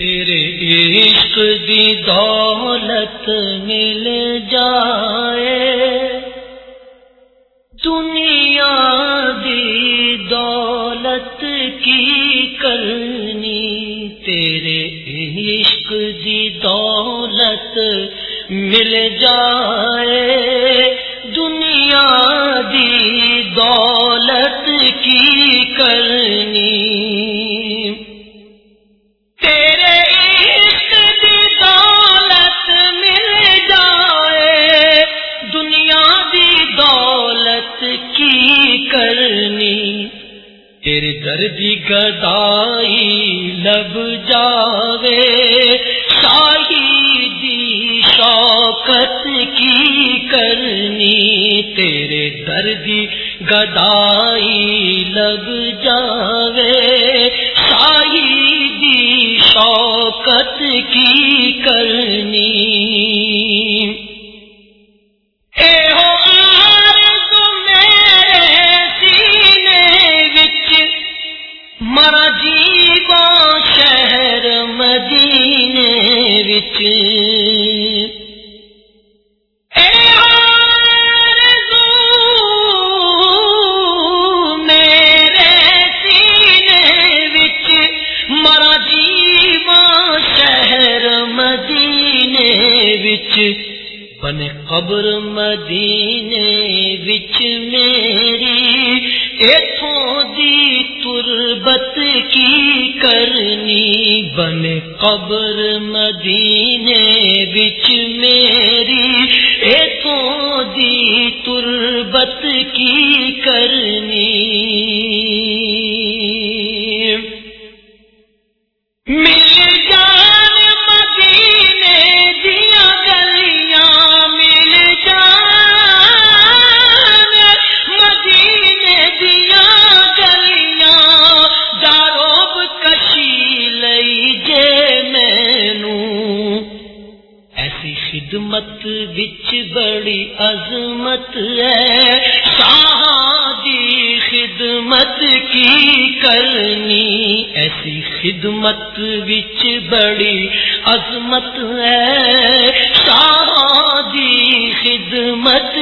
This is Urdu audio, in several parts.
تیرے عشق دی دولت مل جائے۔ دنیا دی دولت کی کرنی، تیرے عشق دی دولت مل جائے۔ تیرے دردی گدائی لب جاوے شاہی دی شوقت کی کرنی، تیرے دردی گدائی لگ جاوے شاہی دی شوقت کی کرنی۔ مرا جیوا شہر مدینے وچ۔ اے آرزو میرے سینے مرا شہر مدینے قبر مدینے وچ میری ایتھوں دی تربت کی کرنی بن قبر مدینے بچ میری؟ ایتھوں دی تربت کی کرنی خدمت بچ بڑی عظمت ہے۔ شاہ خدمت کی کرنی، ایسی خدمت بچ بڑی عظمت ہے۔ شاہ خدمت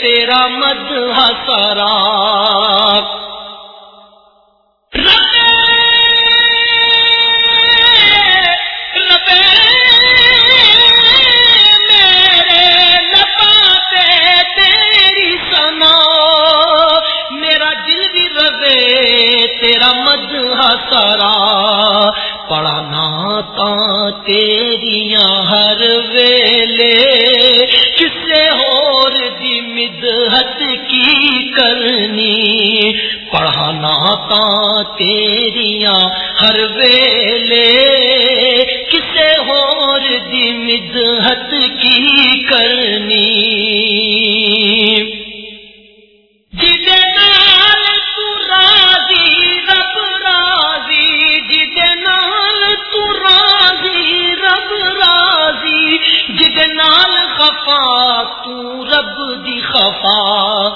تیرا مد ہسارا تیری سنا میرا دل بھی تیرا مد ہسارا پڑھنا تا تیریاں ہر ویلے پڑھانا تیریاں ہر ویلے کسے ہور دی مدحت کی کرنی؟ رب راضی رب راضی خفا، تو رب دی خفا۔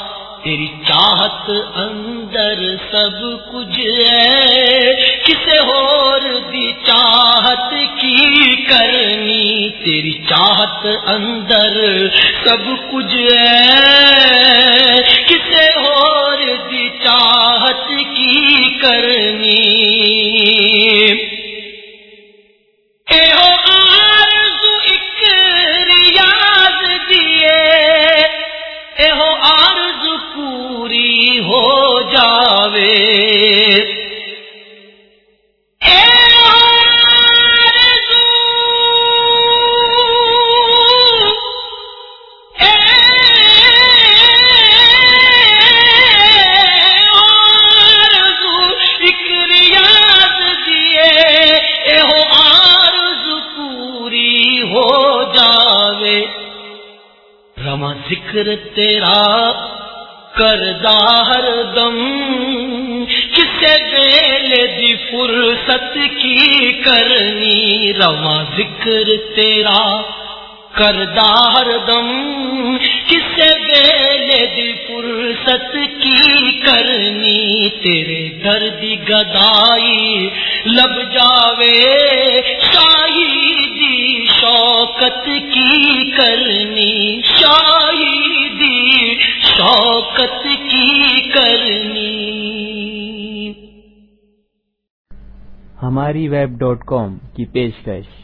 تیری چاہت اندر سب کچھ ہے۔ کسے ہور دی چاہت کی کرنی؟ تیری چاہت اندر سب کچھ ہے۔ کسے اور دی چاہت کی کرنی؟ ہو جاوے۔ پوری ہو جاوے۔ ذکر تیرا کردہ ہر دم، کسے ویلے دی فرصت کی کرنی؟ رواں ذکر تیرا کردہ ہر دم، کسے ویلے دی فرصت کی کرنی؟ تیرے دردی گدائی لب جاوے شاہی شوکت کی کرنی۔ ہماری ویب ڈاٹ کام کی پیشکش۔